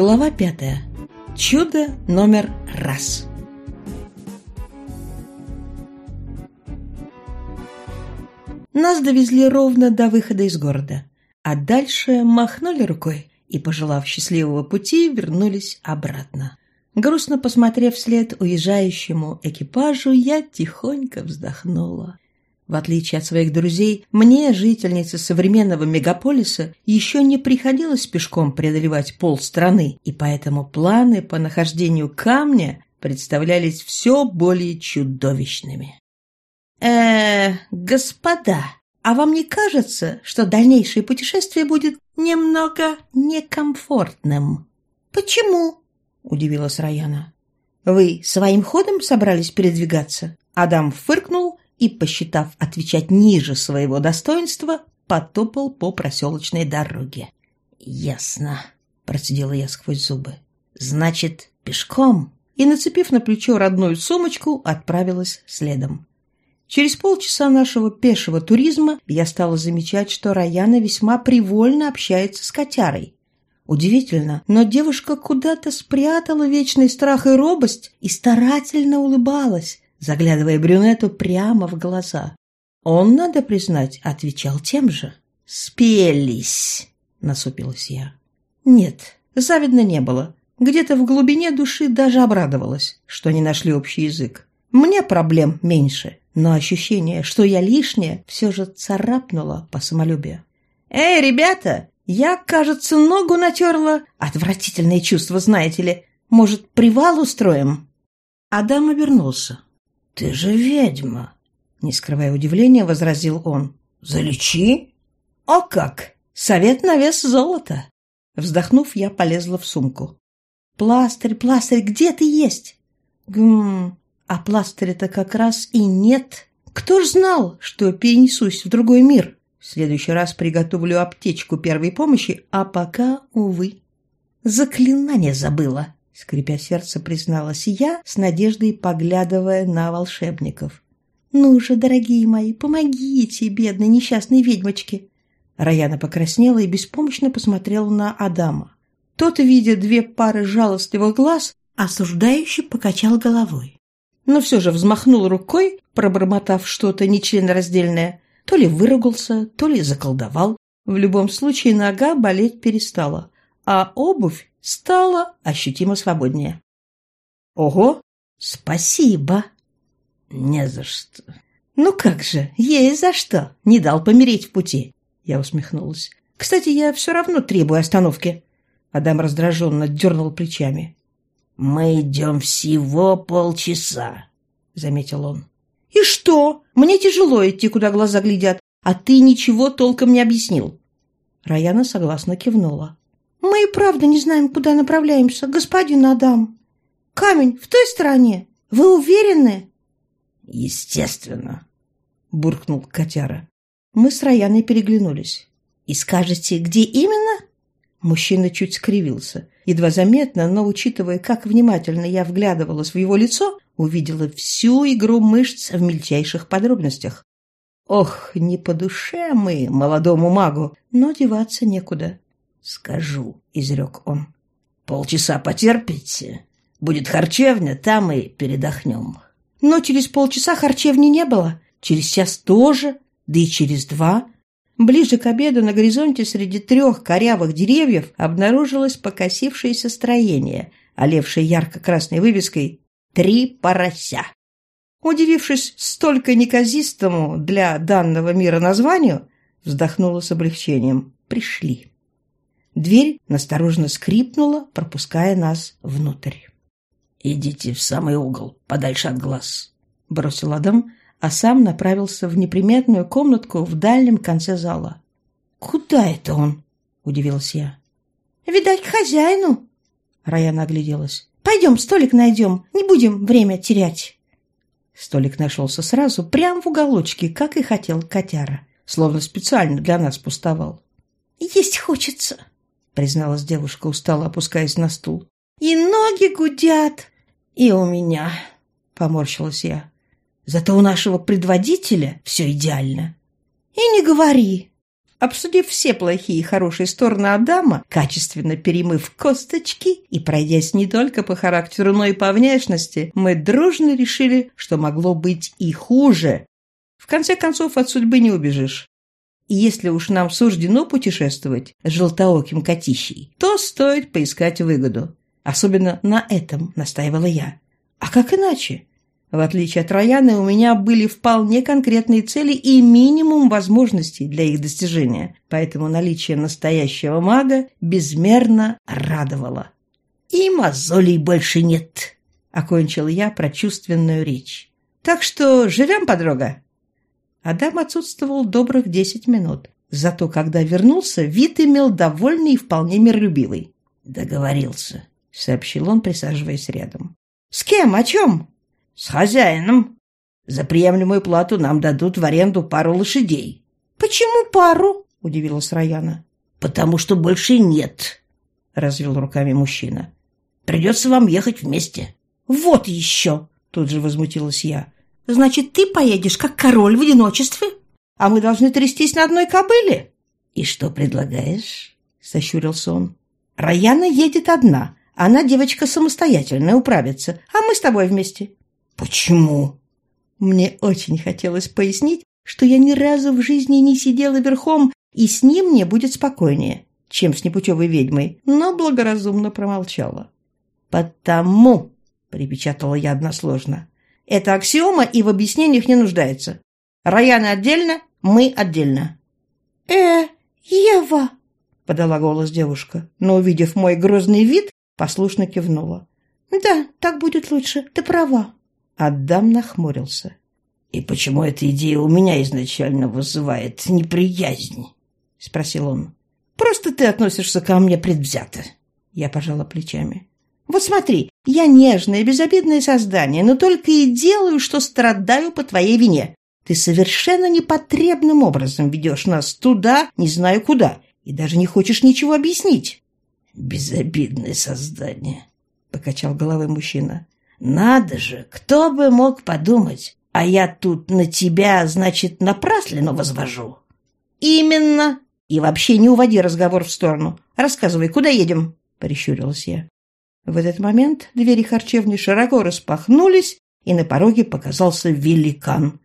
Глава пятая. Чудо номер раз. Нас довезли ровно до выхода из города, а дальше махнули рукой и, пожелав счастливого пути, вернулись обратно. Грустно посмотрев вслед уезжающему экипажу, я тихонько вздохнула. В отличие от своих друзей, мне, жительнице современного мегаполиса, еще не приходилось пешком преодолевать полстраны, и поэтому планы по нахождению камня представлялись все более чудовищными. э господа, а вам не кажется, что дальнейшее путешествие будет немного некомфортным?» «Почему?» — удивилась Раяна. «Вы своим ходом собрались передвигаться?» Адам фыркнул и, посчитав отвечать ниже своего достоинства, потопал по проселочной дороге. «Ясно», — процедила я сквозь зубы. «Значит, пешком?» И, нацепив на плечо родную сумочку, отправилась следом. Через полчаса нашего пешего туризма я стала замечать, что Раяна весьма привольно общается с котярой. Удивительно, но девушка куда-то спрятала вечный страх и робость и старательно улыбалась, заглядывая брюнету прямо в глаза. Он, надо признать, отвечал тем же. «Спелись!» — насупилась я. «Нет, завидно не было. Где-то в глубине души даже обрадовалась, что они нашли общий язык. Мне проблем меньше, но ощущение, что я лишняя, все же царапнуло по самолюбию. «Эй, ребята, я, кажется, ногу натерла. Отвратительные чувства, знаете ли. Может, привал устроим?» Адам обернулся. «Ты же ведьма!» Не скрывая удивления, возразил он. «Залечи?» «О как! Совет на вес золота!» Вздохнув, я полезла в сумку. «Пластырь, пластырь, где ты есть?» «Гм, а пластыря-то как раз и нет. Кто ж знал, что перенесусь в другой мир? В следующий раз приготовлю аптечку первой помощи, а пока, увы. Заклинание забыла скрипя сердце, призналась я, с надеждой поглядывая на волшебников. «Ну же, дорогие мои, помогите бедной несчастной ведьмочке!» Раяна покраснела и беспомощно посмотрела на Адама. Тот, видя две пары жалостливых глаз, осуждающе покачал головой. Но все же взмахнул рукой, пробормотав что-то нечленораздельное, то ли выругался, то ли заколдовал. В любом случае нога болеть перестала, а обувь стало ощутимо свободнее. «Ого! Спасибо!» «Не за что!» «Ну как же, есть за что! Не дал помереть в пути!» Я усмехнулась. «Кстати, я все равно требую остановки!» Адам раздраженно дернул плечами. «Мы идем всего полчаса», — заметил он. «И что? Мне тяжело идти, куда глаза глядят, а ты ничего толком не объяснил». Раяна согласно кивнула. Мы и правда не знаем, куда направляемся, господин Адам. Камень в той стороне. Вы уверены? Естественно, буркнул котяра. Мы с Раяной переглянулись. И скажете, где именно? Мужчина чуть скривился. Едва заметно, но, учитывая, как внимательно я вглядывалась в его лицо, увидела всю игру мышц в мельчайших подробностях. Ох, не по душе мы, молодому магу, но деваться некуда. «Скажу», — изрек он. «Полчаса потерпите. Будет харчевня, там и передохнем». Но через полчаса харчевни не было. Через час тоже, да и через два. Ближе к обеду на горизонте среди трех корявых деревьев обнаружилось покосившееся строение, олевшее ярко-красной вывеской «Три порося». Удивившись столько неказистому для данного мира названию, вздохнула с облегчением. Пришли. Дверь настороженно скрипнула, пропуская нас внутрь. «Идите в самый угол, подальше от глаз», — бросил Адам, а сам направился в неприметную комнатку в дальнем конце зала. «Куда это он?» — удивилась я. «Видать, к хозяину», — Раяна огляделась. «Пойдем, столик найдем, не будем время терять». Столик нашелся сразу, прямо в уголочке, как и хотел котяра, словно специально для нас пустовал. «Есть хочется», призналась девушка, устало опускаясь на стул. «И ноги гудят!» «И у меня!» — поморщилась я. «Зато у нашего предводителя все идеально». «И не говори!» Обсудив все плохие и хорошие стороны Адама, качественно перемыв косточки и пройдясь не только по характеру, но и по внешности, мы дружно решили, что могло быть и хуже. В конце концов, от судьбы не убежишь. И если уж нам суждено путешествовать с желтооким котищей, то стоит поискать выгоду. Особенно на этом настаивала я. А как иначе? В отличие от Рояны, у меня были вполне конкретные цели и минимум возможностей для их достижения, поэтому наличие настоящего мага безмерно радовало. «И мозолей больше нет», — окончил я прочувственную речь. «Так что живем, подруга?» Адам отсутствовал добрых десять минут. Зато, когда вернулся, вид имел довольный и вполне миролюбивый. «Договорился», — сообщил он, присаживаясь рядом. «С кем? О чем?» «С хозяином. За приемлемую плату нам дадут в аренду пару лошадей». «Почему пару?» – удивилась Раяна. «Потому что больше нет», – развел руками мужчина. «Придется вам ехать вместе». «Вот еще!» – тут же возмутилась я. «Значит, ты поедешь как король в одиночестве, а мы должны трястись на одной кобыле?» «И что предлагаешь?» – сощурился он. «Раяна едет одна. Она девочка самостоятельная, управится, а мы с тобой вместе. «Почему?» Мне очень хотелось пояснить, что я ни разу в жизни не сидела верхом, и с ним мне будет спокойнее, чем с непутевой ведьмой, но благоразумно промолчала. «Потому», — припечатала я односложно, — «это аксиома и в объяснениях не нуждается. Раяна отдельно, мы отдельно». «Э, Ева!» — подала голос девушка, но, увидев мой грозный вид, послушно кивнула. «Да, так будет лучше, ты права». Адам нахмурился. «И почему эта идея у меня изначально вызывает неприязнь?» — спросил он. «Просто ты относишься ко мне предвзято». Я пожала плечами. «Вот смотри, я нежное, безобидное создание, но только и делаю, что страдаю по твоей вине. Ты совершенно непотребным образом ведешь нас туда, не знаю куда, и даже не хочешь ничего объяснить». «Безобидное создание», — покачал головой мужчина. Надо же, кто бы мог подумать, а я тут на тебя, значит, напрасленно возвожу. Именно. И вообще не уводи разговор в сторону. Рассказывай, куда едем? Прищурилась я. В этот момент двери харчевни широко распахнулись, и на пороге показался великан.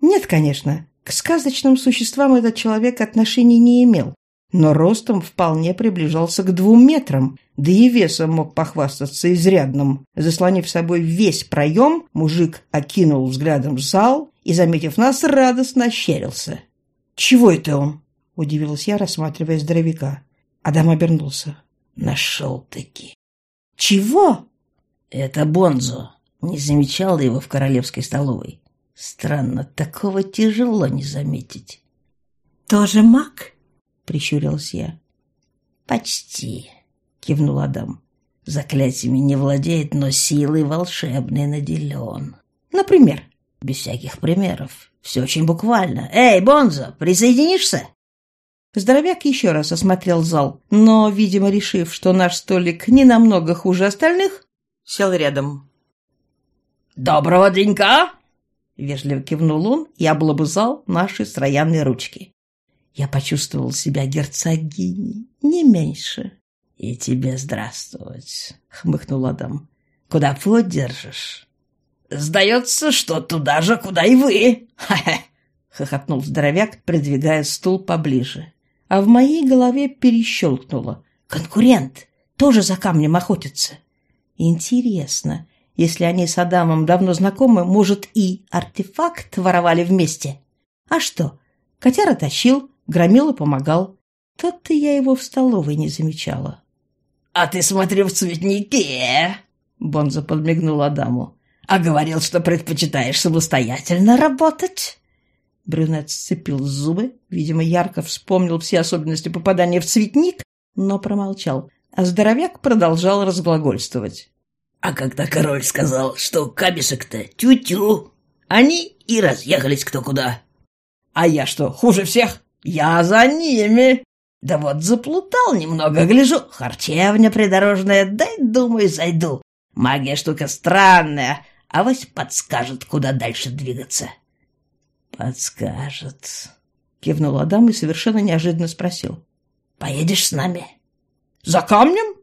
Нет, конечно, к сказочным существам этот человек отношений не имел, но ростом вполне приближался к двум метрам, да и весом мог похвастаться изрядным. Заслонив собой весь проем, мужик окинул взглядом зал и, заметив нас, радостно ощерился. «Чего это он?» – удивилась я, рассматривая здоровяка. Адам обернулся. «Нашел-таки». «Чего?» «Это Бонзо. Не замечал его в королевской столовой. Странно, такого тяжело не заметить». «Тоже маг?» прищурилась я. «Почти», — кивнул Адам. «Заклятиями не владеет, но силой волшебной наделен. Например?» «Без всяких примеров. Все очень буквально. Эй, Бонзо, присоединишься?» Здоровяк еще раз осмотрел зал, но, видимо, решив, что наш столик не намного хуже остальных, сел рядом. «Доброго денька!» — вежливо кивнул он и облобызал наши сроянные ручки. Я почувствовал себя герцогиней, не меньше. — И тебе здравствовать, — хмыкнул Адам. — Куда путь держишь? — Сдается, что туда же, куда и вы. Хохотнул здоровяк, придвигая стул поближе. А в моей голове перещелкнуло. Конкурент! Тоже за камнем охотится. Интересно, если они с Адамом давно знакомы, может, и артефакт воровали вместе? А что? Котяра тащил, Громила помогал. Тот-то я его в столовой не замечала. — А ты, смотрю, в цветнике! — Бонзо подмигнул Адаму. — А говорил, что предпочитаешь самостоятельно работать? Брюнет сцепил зубы, видимо, ярко вспомнил все особенности попадания в цветник, но промолчал, а здоровяк продолжал разглагольствовать. А когда король сказал, что камешек-то тю-тю, они и разъехались кто куда. А я что, хуже всех? Я за ними. Да вот заплутал немного, гляжу, харчевня придорожная, дай, думаю, зайду. Магия штука странная, а вось подскажет, куда дальше двигаться. Подскажет. кивнул Адам и совершенно неожиданно спросил. Поедешь с нами? За камнем?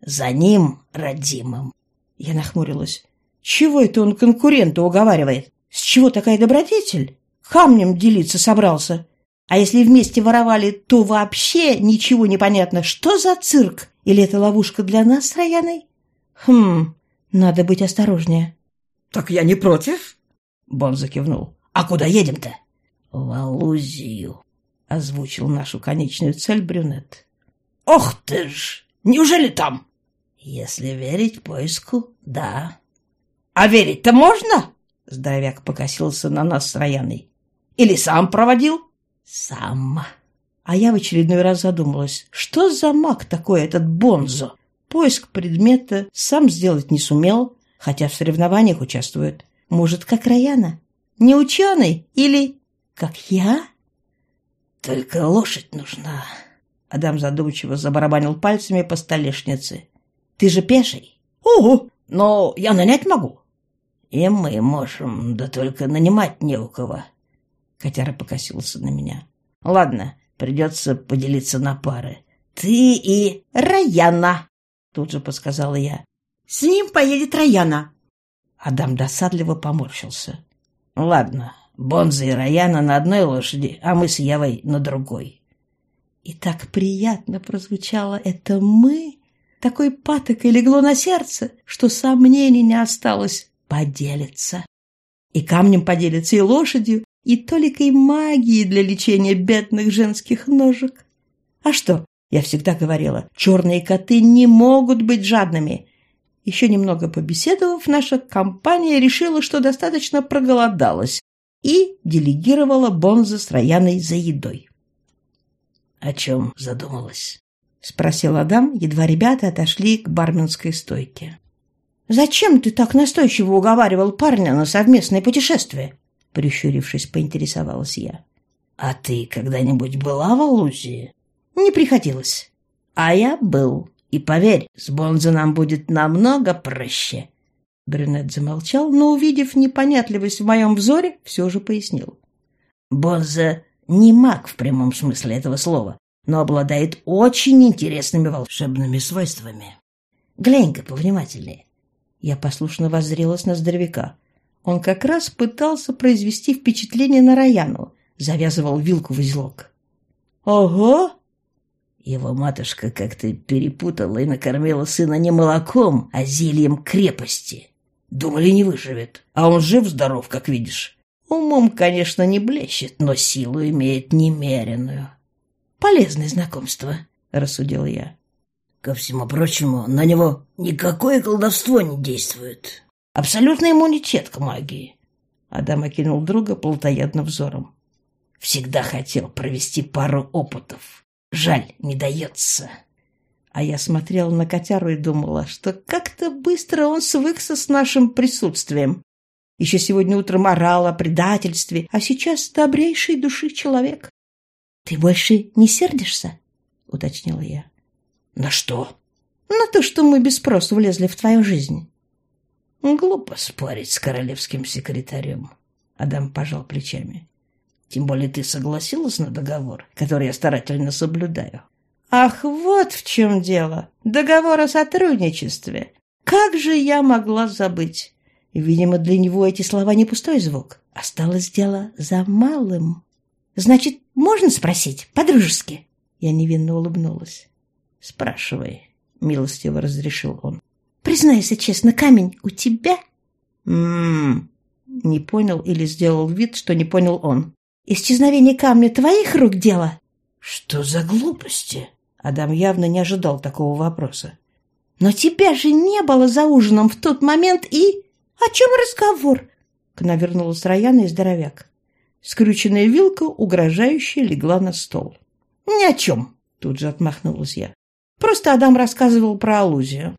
За ним, родимым. Я нахмурилась. Чего это он конкурента уговаривает? С чего такая добродетель? Камнем делиться собрался. А если вместе воровали, то вообще ничего не понятно. Что за цирк? Или это ловушка для нас с Раяной? Хм, надо быть осторожнее. Так я не против. Бон закивнул. А куда едем-то? В Алузию, озвучил нашу конечную цель брюнет. Ох ты ж! Неужели там? Если верить поиску, да. А верить-то можно? Здоровяк покосился на нас с Раяной. Или сам проводил? Сам. А я в очередной раз задумалась, что за маг такой этот Бонзо? Поиск предмета сам сделать не сумел, хотя в соревнованиях участвует. Может, как Раяна? Не ученый или как я? Только лошадь нужна. Адам задумчиво забарабанил пальцами по столешнице. Ты же пеший? Ого, но я нанять могу. И мы можем, да только нанимать не у кого. Котяра покосился на меня. Ладно, придется поделиться на пары. Ты и Раяна, тут же подсказала я. С ним поедет Раяна. Адам досадливо поморщился. Ладно, Бонза и Раяна на одной лошади, а мы с Явой на другой. И так приятно прозвучало это «мы», такой патокой легло на сердце, что сомнений не осталось поделиться. И камнем поделится, и лошадью, и толикой магии для лечения бедных женских ножек. А что, я всегда говорила, черные коты не могут быть жадными. Еще немного побеседовав, наша компания решила, что достаточно проголодалась, и делегировала Бонза с Рояной за едой. — О чем задумалась? — спросил Адам, едва ребята отошли к барменской стойке. «Зачем ты так настойчиво уговаривал парня на совместное путешествие?» Прищурившись, поинтересовалась я. «А ты когда-нибудь была в Алузии?» «Не приходилось. А я был. И поверь, с Бонзо нам будет намного проще». Брюнет замолчал, но, увидев непонятливость в моем взоре, все же пояснил. «Бонзо не маг в прямом смысле этого слова, но обладает очень интересными волшебными свойствами. Глянь-ка повнимательнее. Я послушно воззрелась на здоровяка. Он как раз пытался произвести впечатление на Раяну, завязывал вилку в узелок. «Ого!» Его матушка как-то перепутала и накормила сына не молоком, а зельем крепости. Думали, не выживет, а он жив-здоров, как видишь. Умом, конечно, не блещет, но силу имеет немеренную. «Полезное знакомство», — рассудил я. Ко всему прочему, на него никакое колдовство не действует. Абсолютный иммунитет к магии. Адам окинул друга плотоядным взором. Всегда хотел провести пару опытов. Жаль, не дается. А я смотрела на котяру и думала, что как-то быстро он свыкся с нашим присутствием. Еще сегодня утром орал о предательстве, а сейчас добрейший души человек. — Ты больше не сердишься? — уточнила я. На что? На то, что мы без спросу влезли в твою жизнь. Глупо спорить с королевским секретарем. Адам пожал плечами. Тем более ты согласилась на договор, который я старательно соблюдаю. Ах, вот в чем дело. Договор о сотрудничестве. Как же я могла забыть? Видимо, для него эти слова не пустой звук. Осталось дело за малым. Значит, можно спросить, по-дружески? Я невинно улыбнулась. «Спрашивай», — милостиво разрешил он. «Признайся честно, камень у тебя?» «М-м-м», не понял или сделал вид, что не понял он. «Исчезновение камня твоих рук дело?» «Что за глупости?» Адам явно не ожидал такого вопроса. «Но тебя же не было за ужином в тот момент и...» «О чем разговор?» К нам вернулась Раяна и здоровяк. Скрюченная вилка угрожающе легла на стол. «Ни о чем!» — тут же отмахнулась я. Просто Адам рассказывал про Алузию.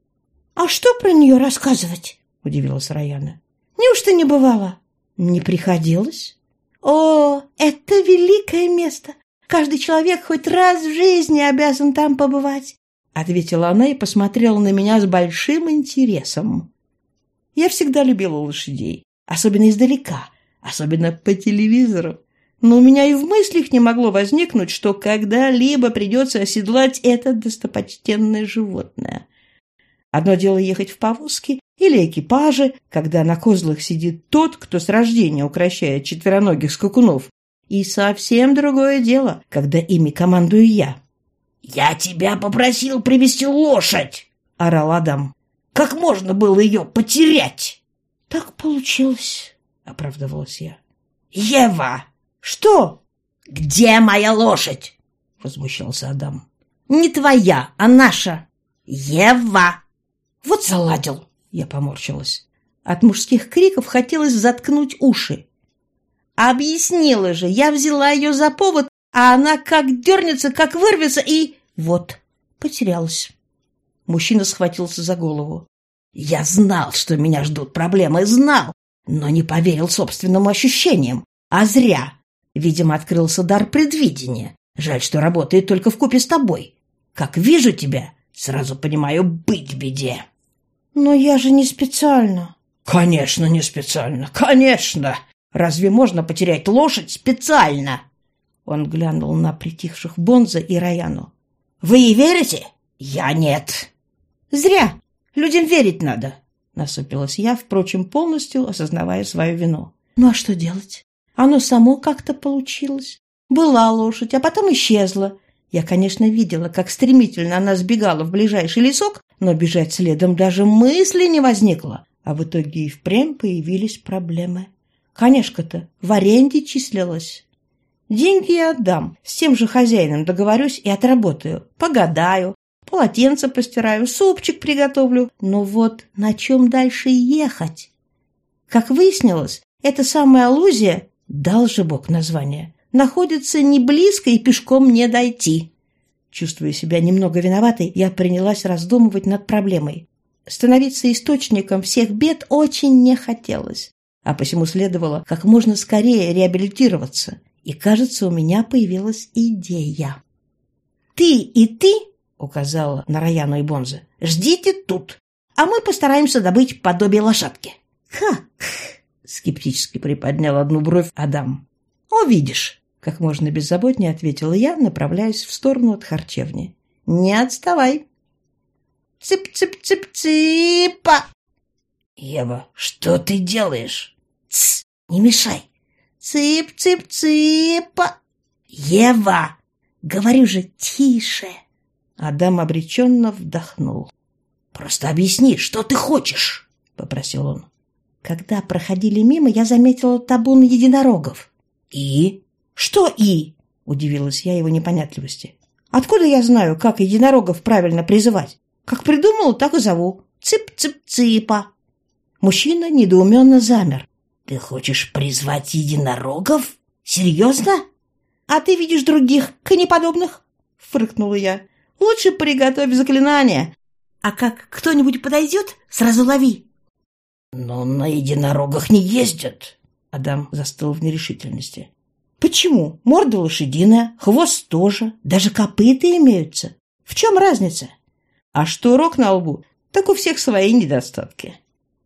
«А что про нее рассказывать?» – удивилась Раяна. «Неужто не бывало?» «Не приходилось». «О, это великое место! Каждый человек хоть раз в жизни обязан там побывать!» Ответила она и посмотрела на меня с большим интересом. Я всегда любила лошадей, особенно издалека, особенно по телевизору. но у меня и в мыслях не могло возникнуть, что когда-либо придется оседлать это достопочтенное животное. Одно дело ехать в повозке или экипаже, когда на козлах сидит тот, кто с рождения укращает четвероногих скакунов, и совсем другое дело, когда ими командую я. «Я тебя попросил привести лошадь!» — орал Адам. «Как можно было ее потерять?» «Так получилось», — оправдывалась я. «Ева!» «Что?» «Где моя лошадь?» — возмущался Адам. «Не твоя, а наша!» «Ева!» «Вот заладил!» — я поморщилась. От мужских криков хотелось заткнуть уши. «Объяснила же, я взяла ее за повод, а она как дернется, как вырвется и...» «Вот, потерялась». Мужчина схватился за голову. «Я знал, что меня ждут проблемы, знал, но не поверил собственным ощущениям. А зря. Видимо, открылся дар предвидения. Жаль, что работает только в купе с тобой. Как вижу тебя, сразу понимаю, быть беде. Но я же не специально. Конечно, не специально. Конечно. Разве можно потерять лошадь специально? Он глянул на притихших Бонза и Раяну. Вы ей верите? Я нет. Зря. Людям верить надо. Насупилась я, впрочем, полностью осознавая свою вину. Ну а что делать? Оно само как-то получилось. Была лошадь, а потом исчезла. Я, конечно, видела, как стремительно она сбегала в ближайший лесок, но бежать следом даже мысли не возникло. А в итоге и впрямь появились проблемы. Конешка-то в аренде числилась. Деньги я отдам, с тем же хозяином договорюсь и отработаю. Погадаю, полотенце постираю, супчик приготовлю. Но вот на чем дальше ехать? Как выяснилось, эта самая аллузия Дал же Бог название. Находится не близко и пешком не дойти. Чувствуя себя немного виноватой, я принялась раздумывать над проблемой. Становиться источником всех бед очень не хотелось, а посему следовало как можно скорее реабилитироваться. И, кажется, у меня появилась идея. «Ты и ты», — указала на Раяну и Бонза, — «ждите тут, а мы постараемся добыть подобие лошадки». «Ха!» скептически приподнял одну бровь Адам. «Увидишь!» — как можно беззаботнее ответила я, направляясь в сторону от харчевни. «Не отставай!» «Цып-цып-цып-цыпа!» «Ева, что ты делаешь?» «Тсс, не мешай!» «Цып-цып-цыпа!» «Ева!» «Говорю же, тише!» Адам обреченно вдохнул. «Просто объясни, что ты хочешь?» — попросил он. Когда проходили мимо, я заметила табун единорогов. «И?» «Что «и»?» – удивилась я его непонятливости. «Откуда я знаю, как единорогов правильно призывать? Как придумал, так и зову. Цып-цып-цыпа». Мужчина недоуменно замер. «Ты хочешь призвать единорогов? Серьезно?» «А ты видишь других, конеподобных?» – фыркнула я. «Лучше приготовь заклинание. А как кто-нибудь подойдет, сразу лови. «Но на единорогах не ездят!» Адам застыл в нерешительности. «Почему? Морда лошадиная, хвост тоже, даже копыта имеются. В чем разница? А что рог на лбу, так у всех свои недостатки».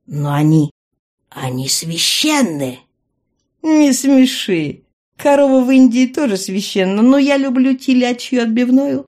«Но они... они священны!» «Не смеши. Корова в Индии тоже священна, но я люблю телячью отбивную.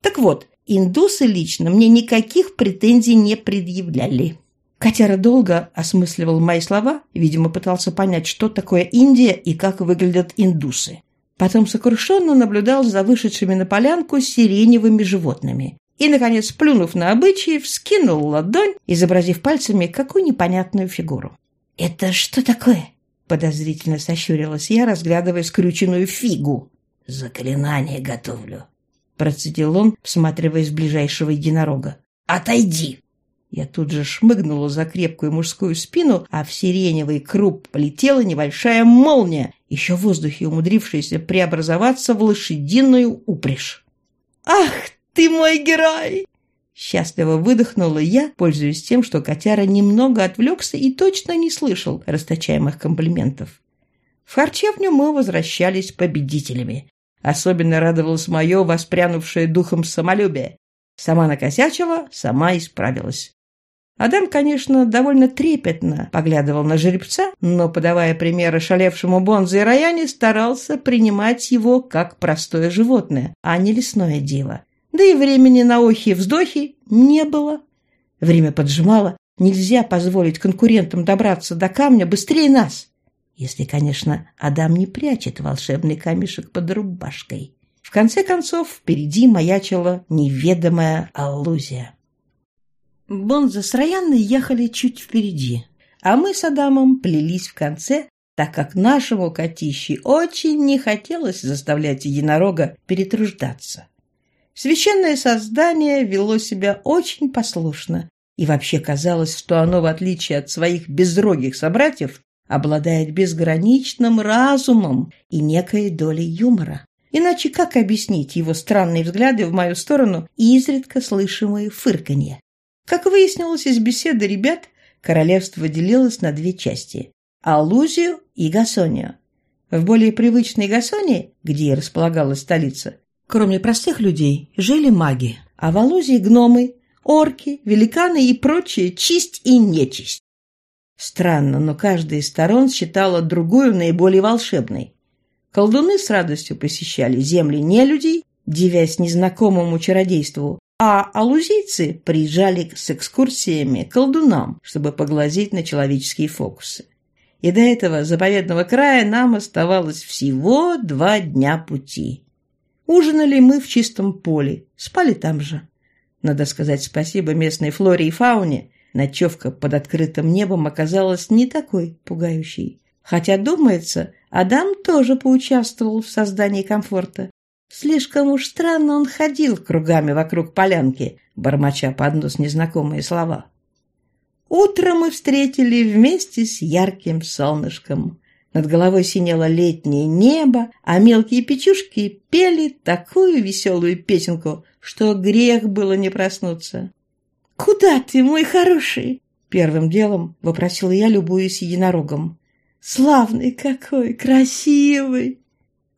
Так вот, индусы лично мне никаких претензий не предъявляли». Котяра долго осмысливал мои слова, видимо, пытался понять, что такое Индия и как выглядят индусы. Потом сокрушенно наблюдал за вышедшими на полянку сиреневыми животными. И, наконец, плюнув на обычаи, вскинул ладонь, изобразив пальцами какую непонятную фигуру. «Это что такое?» – подозрительно сощурилась я, разглядывая скрюченную фигу. «Заклинание готовлю», – процедил он, всматриваясь в ближайшего единорога. «Отойди!» Я тут же шмыгнула за крепкую мужскую спину, а в сиреневый круп полетела небольшая молния, еще в воздухе умудрившаяся преобразоваться в лошадиную упряжь. «Ах ты мой герой!» Счастливо выдохнула я, пользуясь тем, что котяра немного отвлекся и точно не слышал расточаемых комплиментов. В харчевню мы возвращались победителями. Особенно радовалось мое воспрянувшее духом самолюбие. Сама накосячила, сама исправилась. Адам, конечно, довольно трепетно поглядывал на жеребца, но, подавая примеры шалевшему Бонзе и Раяне, старался принимать его как простое животное, а не лесное диво. Да и времени на охи и вздохи не было. Время поджимало, нельзя позволить конкурентам добраться до камня быстрее нас. Если, конечно, Адам не прячет волшебный камешек под рубашкой. В конце концов, впереди маячила неведомая аллузия. Бонза с Роянной ехали чуть впереди, а мы с Адамом плелись в конце, так как нашему котище очень не хотелось заставлять единорога перетруждаться. Священное создание вело себя очень послушно, и вообще казалось, что оно, в отличие от своих безрогих собратьев, обладает безграничным разумом и некой долей юмора. Иначе как объяснить его странные взгляды в мою сторону и изредка слышимые фырканье? Как выяснилось из беседы ребят, королевство делилось на две части – Алузию и Гасонию. В более привычной Гасонии, где располагалась столица, кроме простых людей, жили маги, а в Алузии – гномы, орки, великаны и прочие чисть и нечисть. Странно, но каждая из сторон считала другую наиболее волшебной. Колдуны с радостью посещали земли нелюдей, дивясь незнакомому чародейству, а алузийцы приезжали с экскурсиями к колдунам, чтобы поглазеть на человеческие фокусы. И до этого заповедного края нам оставалось всего два дня пути. Ужинали мы в чистом поле, спали там же. Надо сказать спасибо местной флоре и фауне. Ночевка под открытым небом оказалась не такой пугающей. Хотя, думается, Адам тоже поучаствовал в создании комфорта. Слишком уж странно он ходил кругами вокруг полянки, бормоча под нос незнакомые слова. Утро мы встретили вместе с ярким солнышком. Над головой синело летнее небо, а мелкие печушки пели такую веселую песенку, что грех было не проснуться. «Куда ты, мой хороший?» Первым делом вопросила я, любуясь единорогом. «Славный какой, красивый!»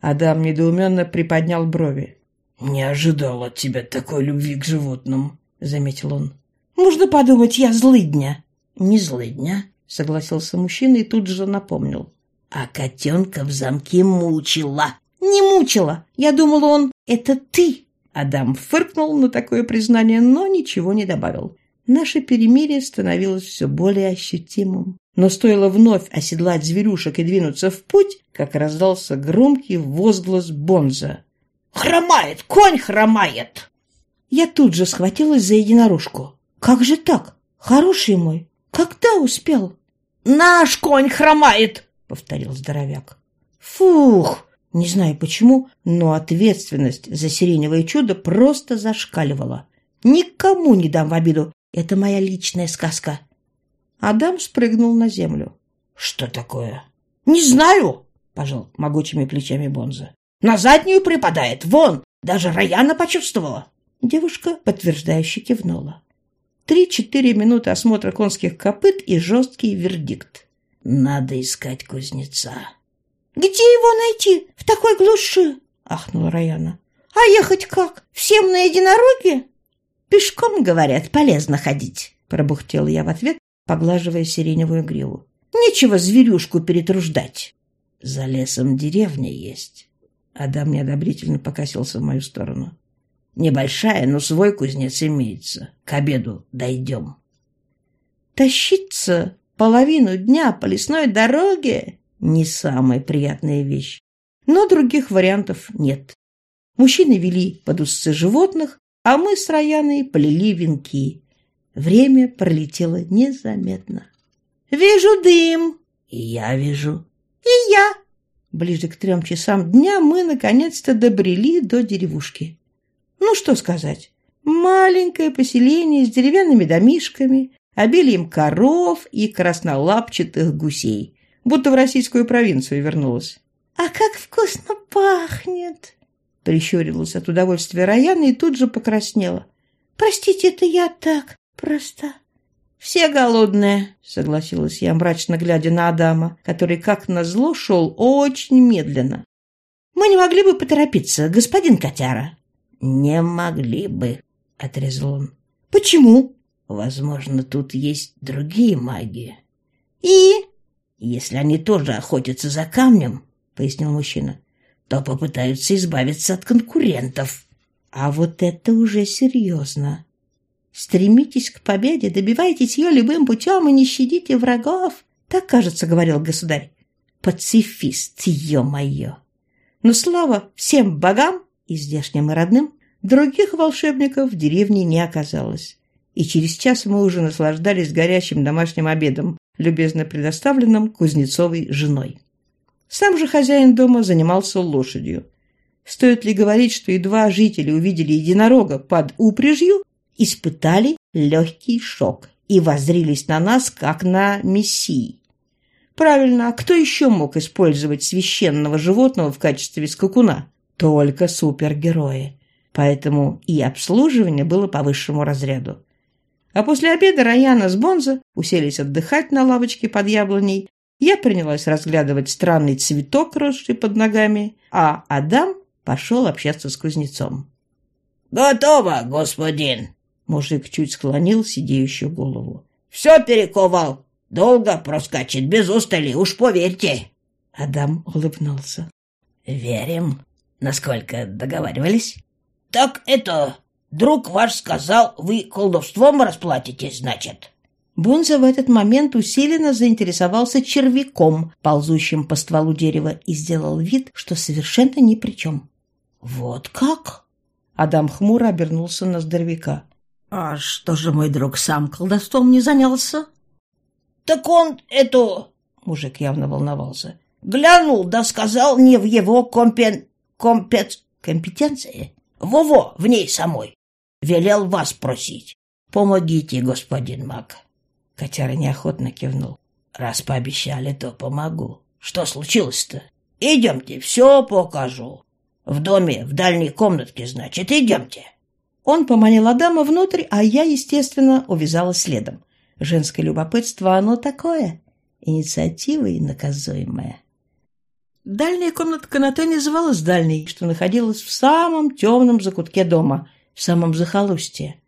Адам недоуменно приподнял брови. «Не ожидал от тебя такой любви к животным», — заметил он. «Можно подумать, я злыдня». «Не злыдня», — согласился мужчина и тут же напомнил. «А котенка в замке мучила». «Не мучила. Я думала, он... Это ты». Адам фыркнул на такое признание, но ничего не добавил. Наше перемирие становилось все более ощутимым. Но стоило вновь оседлать зверюшек и двинуться в путь, как раздался громкий возглас Бонза. «Хромает! Конь хромает!» Я тут же схватилась за единорожку. «Как же так? Хороший мой! Когда успел?» «Наш конь хромает!» — повторил здоровяк. «Фух!» Не знаю почему, но ответственность за сиреневое чудо просто зашкаливала. Никому не дам в обиду. Это моя личная сказка. Адам спрыгнул на землю. «Что такое?» «Не знаю!» — пожал могучими плечами Бонза. «На заднюю припадает! Вон! Даже Раяна почувствовала!» Девушка подтверждающе кивнула. Три-четыре минуты осмотра конских копыт и жесткий вердикт. «Надо искать кузнеца». «Где его найти в такой глуши?» — ахнула Раяна. «А ехать как? Всем на единороге?» «Пешком, говорят, полезно ходить», — пробухтел я в ответ, поглаживая сиреневую гриву. «Нечего зверюшку перетруждать». «За лесом деревня есть». Адам неодобрительно покосился в мою сторону. «Небольшая, но свой кузнец имеется. К обеду дойдем». «Тащиться половину дня по лесной дороге — не самая приятная вещь. Но других вариантов нет. Мужчины вели под узцы животных, а мы с Рояной плели венки. Время пролетело незаметно. «Вижу дым!» «И я вижу!» «И я!» Ближе к трем часам дня мы наконец-то добрели до деревушки. Ну, что сказать. Маленькое поселение с деревянными домишками, обилием коров и краснолапчатых гусей. Будто в российскую провинцию вернулась. «А как вкусно пахнет!» Прищурилась от удовольствия Раяна и тут же покраснела. «Простите, это я так просто». «Все голодные», — согласилась я, мрачно глядя на Адама, который, как назло, шел очень медленно. «Мы не могли бы поторопиться, господин котяра?» «Не могли бы», — отрезал он. «Почему?» Возможно, тут есть другие маги. И? Если они тоже охотятся за камнем, пояснил мужчина, то попытаются избавиться от конкурентов. А вот это уже серьезно. Стремитесь к победе, добивайтесь ее любым путем и не щадите врагов. Так, кажется, говорил государь. Пацифист, ё-моё! Но слава всем богам, и здешним и родным, других волшебников в деревне не оказалось. И через час мы уже наслаждались горячим домашним обедом, любезно предоставленным Кузнецовой женой. Сам же хозяин дома занимался лошадью. Стоит ли говорить, что едва жители увидели единорога под упряжью, испытали легкий шок и воззрились на нас, как на мессии. Правильно, а кто еще мог использовать священного животного в качестве скакуна? Только супергерои. Поэтому и обслуживание было по высшему разряду. А после обеда Раяна с Бонзо уселись отдыхать на лавочке под яблоней. Я принялась разглядывать странный цветок, росший под ногами, а Адам пошел общаться с кузнецом. «Готово, господин!» Мужик чуть склонил сидеющую голову. «Все перековал. Долго проскачет, без устали, уж поверьте. Адам улыбнулся. Верим. Насколько договаривались? Так это... Друг ваш сказал, вы колдовством расплатитесь, значит? Бунза в этот момент усиленно заинтересовался червяком, ползущим по стволу дерева, и сделал вид, что совершенно ни при чем. «Вот как?» Адам хмуро обернулся на здоровяка. «А что же мой друг сам колдовством не занялся?» Так он эту...» Мужик явно волновался. «Глянул, да сказал не в его компен... компет... компетенции. Во-во, в ней самой. Велел вас просить. Помогите, господин маг». Котяра неохотно кивнул. «Раз пообещали, то помогу. Что случилось-то? Идемте, все покажу. В доме, в дальней комнатке, значит, идемте». Он поманил Адама внутрь, а я, естественно, увязалась следом. Женское любопытство, оно такое. Инициатива и наказуемая. Дальняя комнатка на то называлась дальней, что находилась в самом темном закутке дома, в самом захолустье.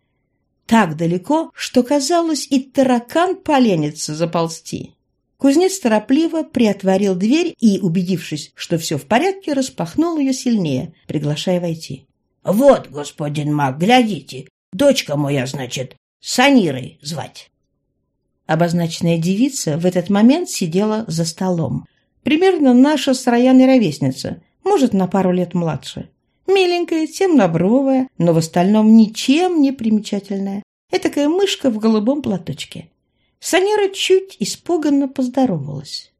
Так далеко, что, казалось, и таракан поленится заползти. Кузнец торопливо приотворил дверь и, убедившись, что все в порядке, распахнул ее сильнее, приглашая войти. «Вот, господин маг, глядите, дочка моя, значит, Санирой звать». Обозначенная девица в этот момент сидела за столом. Примерно наша с Рояной ровесница, может, на пару лет младше. Миленькая, темнобровая, но в остальном ничем не примечательная. Этакая мышка в голубом платочке. Санера чуть испуганно поздоровалась.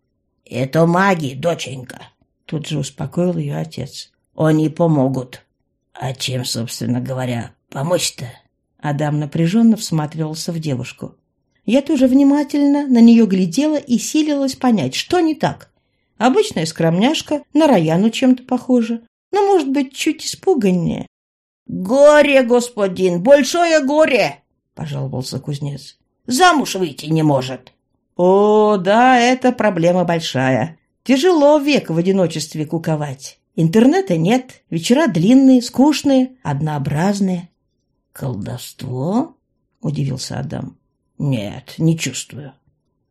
«Это маги, доченька», — тут же успокоил ее отец. «Они помогут». «А чем, собственно говоря, помочь-то?» Адам напряженно всматривался в девушку. Я тоже внимательно на нее глядела и силилась понять, что не так. Обычная скромняшка, на Раяну чем-то похожа, но, может быть, чуть испуганнее. «Горе, господин, большое горе!» — пожаловался кузнец. «Замуж выйти не может». «О, да, это проблема большая. Тяжело век в одиночестве куковать. Интернета нет, вечера длинные, скучные, однообразные». «Колдовство?» — удивился Адам. Нет, не чувствую.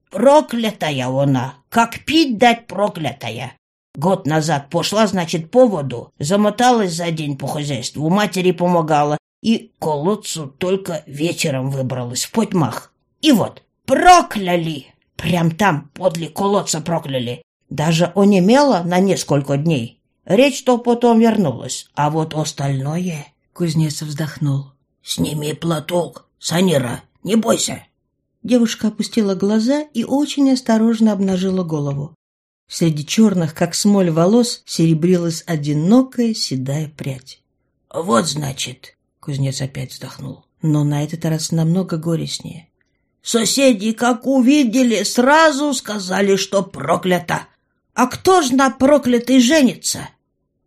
Проклятая она, как пить дать проклятая. Год назад пошла, значит, по воду, замоталась за день по хозяйству, матери помогала, и колодцу только вечером выбралась в потьмах. И вот, прокляли! Прям там, подле колодца прокляли. Даже онемела на несколько дней. Речь-то потом вернулась, а вот остальное... Кузнец вздохнул. «Сними платок, Санира, не бойся». Девушка опустила глаза и очень осторожно обнажила голову. Среди черных, как смоль волос, серебрилась одинокая седая прядь. «Вот, значит», — кузнец опять вздохнул, но на этот раз намного горестнее. «Соседи, как увидели, сразу сказали, что проклято. А кто ж на проклятой женится?»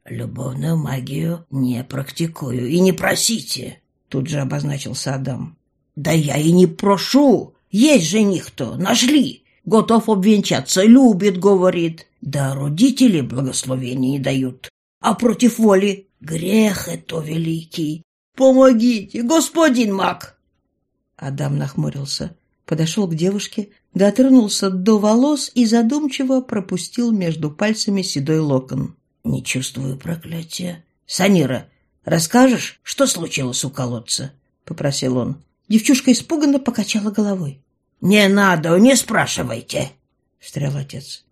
«Любовную магию не практикую и не просите», — тут же обозначился Адам. «Да я и не прошу. Есть жених-то, нашли. Готов обвенчаться, любит, говорит. Да родители благословения не дают. А против воли грех это великий. Помогите, господин маг. Адам нахмурился, подошел к девушке, дотронулся до волос и задумчиво пропустил между пальцами седой локон. «Не чувствую проклятия. Санира, расскажешь, что случилось у колодца?» — попросил он. Девчушка испуганно покачала головой. «Не надо, не спрашивайте», — встрял отец.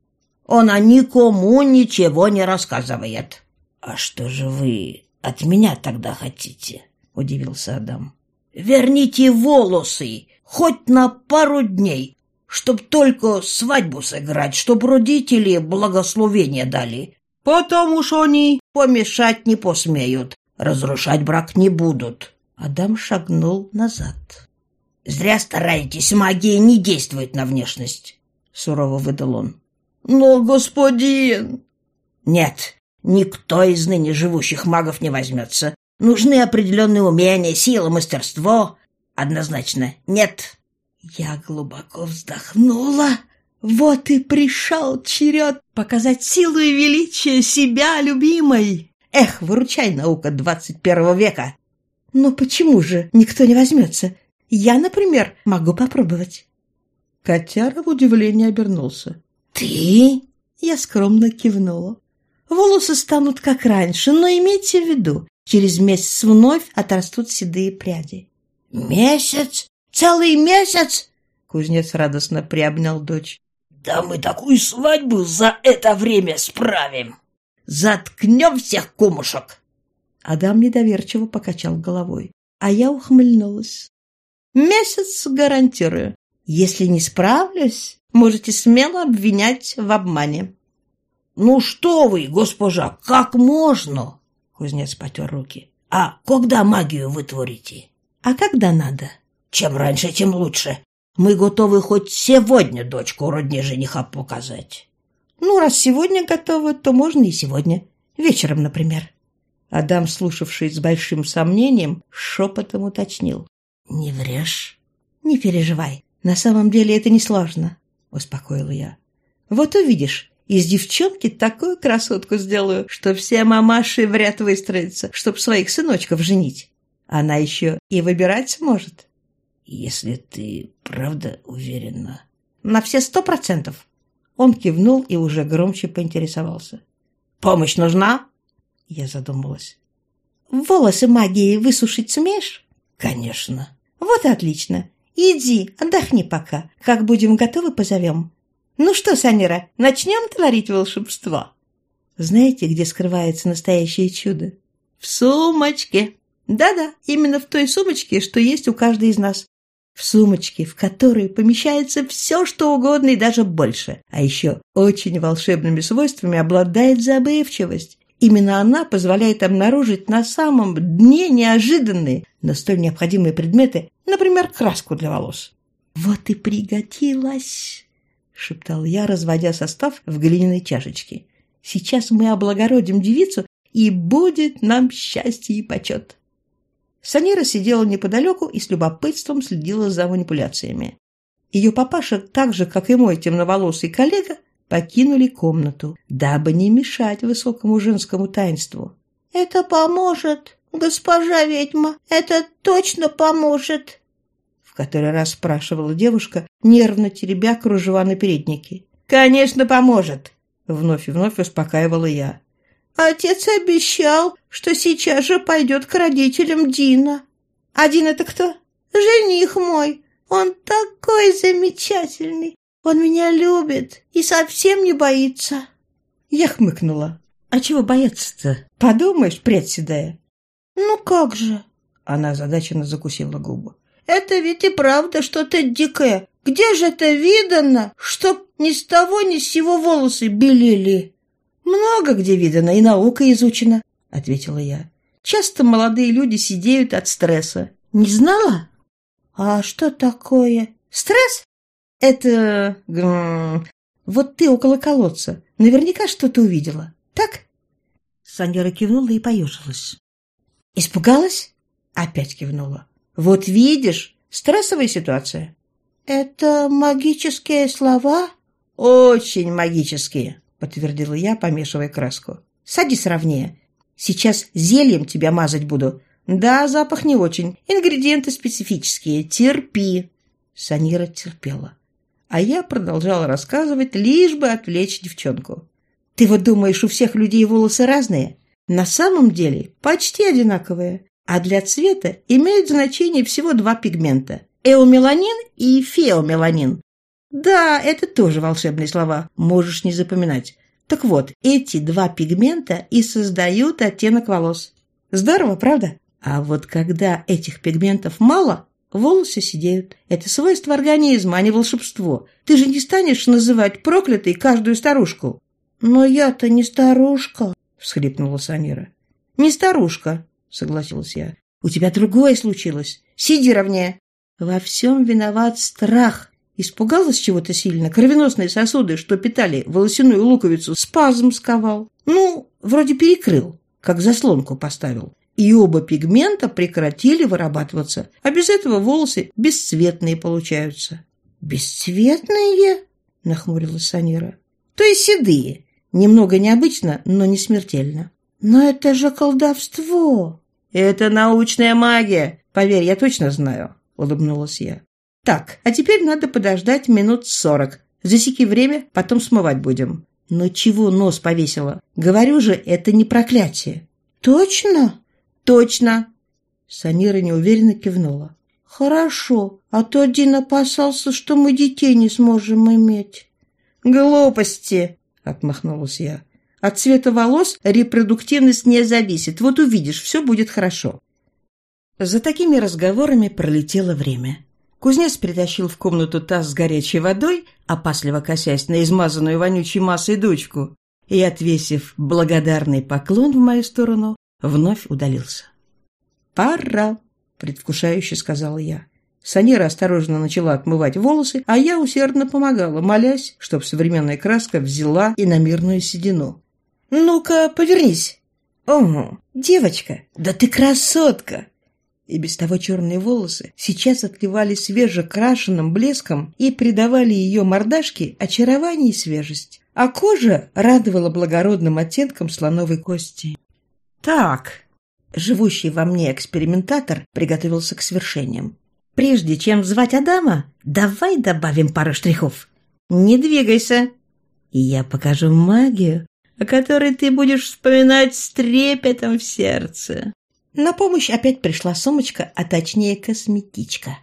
«Она никому ничего не рассказывает». «А что же вы от меня тогда хотите?» — удивился Адам. «Верните волосы, хоть на пару дней, чтоб только свадьбу сыграть, чтоб родители благословение дали. Потому что они помешать не посмеют, разрушать брак не будут». Адам шагнул назад. «Зря стараетесь, магия не действует на внешность», — сурово выдал он. «Но, господин...» «Нет, никто из ныне живущих магов не возьмется. Нужны определенные умения, сила, мастерство. Однозначно нет». Я глубоко вздохнула. Вот и пришел черед показать силу и величие себя, любимой. Эх, выручай, наука двадцать первого века. Но почему же никто не возьмется? Я, например, могу попробовать. Котяра в удивлении обернулся. «Ты?» Я скромно кивнула. Волосы станут как раньше, но имейте в виду, через месяц вновь отрастут седые пряди. «Месяц? Целый месяц?» Кузнец радостно приобнял дочь. «Да мы такую свадьбу за это время справим! Заткнем всех кумушек!» Адам недоверчиво покачал головой, а я ухмыльнулась. Месяц гарантирую. Если не справлюсь, можете смело обвинять в обмане. — Ну что вы, госпожа, как можно? — кузнец потер руки. — А когда магию вытворите? — А когда надо? — Чем раньше, тем лучше. Мы готовы хоть сегодня дочку родне жениха показать. — Ну, раз сегодня готовы, то можно и сегодня. Вечером, например. Адам, слушавший с большим сомнением, шепотом уточнил. «Не врешь?» «Не переживай. На самом деле это несложно», — успокоила я. «Вот увидишь, из девчонки такую красотку сделаю, что все мамаши в ряд выстроятся, чтоб своих сыночков женить. Она еще и выбирать сможет». «Если ты правда уверена?» «На все сто процентов». Он кивнул и уже громче поинтересовался. «Помощь нужна?» Я задумалась. «Волосы магией высушить сумеешь?» «Конечно». «Вот и отлично. Иди, отдохни пока. Как будем готовы, позовем. Ну что, Санира, начнем творить волшебство?» Знаете, где скрывается настоящее чудо? В сумочке. Да-да, именно в той сумочке, что есть у каждой из нас. В сумочке, в которой помещается все, что угодно и даже больше. А еще очень волшебными свойствами обладает забывчивость. Именно она позволяет обнаружить на самом дне неожиданные, но столь необходимые предметы, например, краску для волос. «Вот и пригодилась!» — шептал я, разводя состав в глиняной чашечке. «Сейчас мы облагородим девицу, и будет нам счастье и почет!» Санира сидела неподалеку и с любопытством следила за манипуляциями. Ее папаша, так же, как и мой темноволосый коллега, покинули комнату, дабы не мешать высокому женскому таинству. «Это поможет, госпожа ведьма, это точно поможет!» В который раз спрашивала девушка, нервно теребя кружева на переднике. «Конечно, поможет!» Вновь и вновь успокаивала я. «Отец обещал, что сейчас же пойдет к родителям Дина». «А Дин это кто?» «Жених мой. Он такой замечательный. Он меня любит и совсем не боится. Я хмыкнула. А чего бояться-то? Подумаешь, председая. Ну как же? Она озадаченно закусила губу. Это ведь и правда что-то дикое. Где же это видано, чтоб ни с того ни с сего волосы белели? Много где видано и наука изучена, ответила я. Часто молодые люди сидеют от стресса. Не знала? А что такое? Стресс? Это... Вот ты около колодца. Наверняка что-то увидела. Так? Саньера кивнула и поежилась. Испугалась? Опять кивнула. Вот видишь, стрессовая ситуация. Это магические слова? Очень магические, подтвердила я, помешивая краску. Садись ровнее. Сейчас зельем тебя мазать буду. Да, запах не очень. Ингредиенты специфические. Терпи. Санира терпела. А я продолжала рассказывать, лишь бы отвлечь девчонку. Ты вот думаешь, у всех людей волосы разные? На самом деле почти одинаковые. А для цвета имеют значение всего два пигмента – эомеланин и феомеланин. Да, это тоже волшебные слова, можешь не запоминать. Так вот, эти два пигмента и создают оттенок волос. Здорово, правда? А вот когда этих пигментов мало, волосы сидеют. Это свойство организма, а не волшебство. Ты же не станешь называть проклятой каждую старушку. Но я-то не старушка, всхлипнула Самира. Не старушка, согласилась я. У тебя другое случилось. Сиди ровнее. Во всем виноват страх. Испугалась чего-то сильно. Кровеносные сосуды, что питали волосяную луковицу, спазм сковал. Ну, вроде перекрыл, как заслонку поставил. И оба пигмента прекратили вырабатываться. А без этого волосы бесцветные получаются. «Бесцветные?» – нахмурилась Санира. «То есть седые. Немного необычно, но не смертельно». «Но это же колдовство!» «Это научная магия. Поверь, я точно знаю», – улыбнулась я. Так, а теперь надо подождать минут сорок. Засеки время, потом смывать будем. Но чего нос повесила? Говорю же, это не проклятие. Точно? Точно. Санира неуверенно кивнула. Хорошо, а то один опасался, что мы детей не сможем иметь. Глупости, отмахнулась я. От цвета волос репродуктивность не зависит. Вот увидишь, все будет хорошо. За такими разговорами пролетело время. Кузнец притащил в комнату таз с горячей водой, опасливо косясь на измазанную вонючей массой дочку, и, отвесив благодарный поклон в мою сторону, вновь удалился. «Пора», — предвкушающе сказала я. Санера осторожно начала отмывать волосы, а я усердно помогала, молясь, чтоб современная краска взяла и на мирную седину. «Ну-ка, повернись!» «Ого, девочка, да ты красотка!» И без того черные волосы сейчас отливали свежекрашенным блеском и придавали ее мордашке очарование и свежесть. А кожа радовала благородным оттенком слоновой кости. «Так», — живущий во мне экспериментатор приготовился к свершениям. «Прежде чем звать Адама, давай добавим пару штрихов. Не двигайся, и я покажу магию, о которой ты будешь вспоминать с трепетом в сердце». На помощь опять пришла сумочка, а точнее косметичка.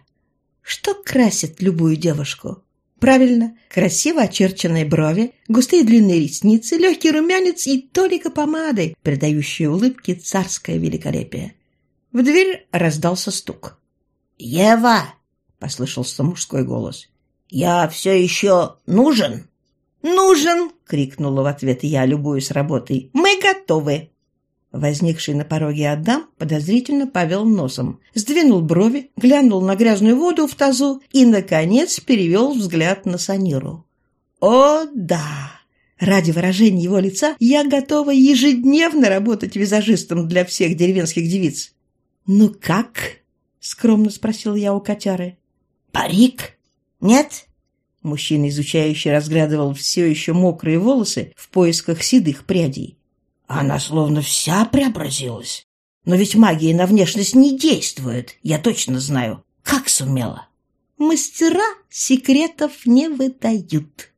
Что красит любую девушку? Правильно, красиво очерченные брови, густые длинные ресницы, легкий румянец и толика помады, придающие улыбке царское великолепие. В дверь раздался стук. «Ева!» — послышался мужской голос. «Я все еще нужен?» «Нужен!» — крикнула в ответ я, любуюсь работой. «Мы готовы!» Возникший на пороге Адам подозрительно повел носом, сдвинул брови, глянул на грязную воду в тазу и, наконец, перевел взгляд на Саниру. «О, да!» Ради выражения его лица я готова ежедневно работать визажистом для всех деревенских девиц. «Ну как?» — скромно спросил я у котяры. «Парик? Нет?» Мужчина, изучающий, разглядывал все еще мокрые волосы в поисках седых прядей. Она словно вся преобразилась. Но ведь магия на внешность не действует, я точно знаю. Как сумела? Мастера секретов не выдают.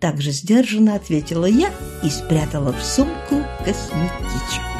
Так же сдержанно ответила я и спрятала в сумку косметичку.